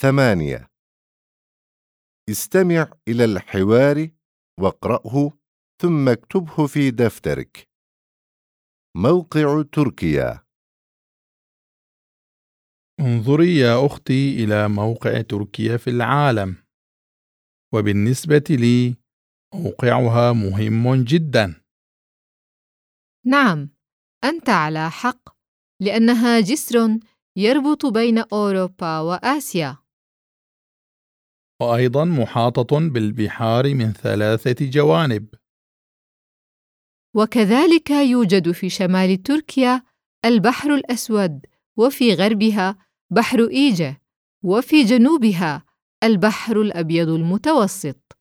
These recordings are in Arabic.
ثمانية. استمع إلى الحوار واقرأه ثم اكتبه في دفترك. موقع تركيا. انظري يا أختي إلى موقع تركيا في العالم. وبالنسبة لي موقعها مهم جدا. نعم أنت على حق لأنها جسر يربط بين أوروبا وآسيا. وأيضا محاطة بالبحار من ثلاثة جوانب. وكذلك يوجد في شمال تركيا البحر الأسود وفي غربها بحر ايجه وفي جنوبها البحر الأبيض المتوسط.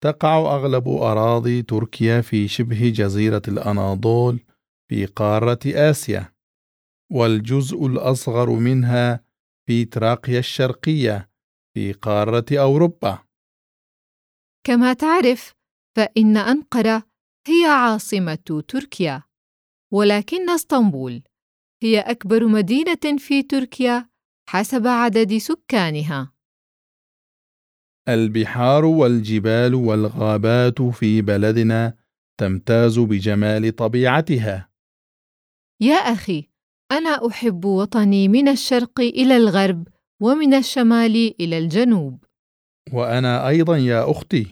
تقع أغلب أراضي تركيا في شبه جزيرة الأناضول في قارة آسيا والجزء الأصغر منها في تراقيا الشرقية. في قارة أوروبا. كما تعرف فإن أنقرة هي عاصمة تركيا ولكن إسطنبول هي أكبر مدينة في تركيا حسب عدد سكانها. البحار والجبال والغابات في بلدنا تمتاز بجمال طبيعتها. يا أخي أنا أحب وطني من الشرق إلى الغرب ومن الشمال إلى الجنوب. وأنا أيضا يا أختي.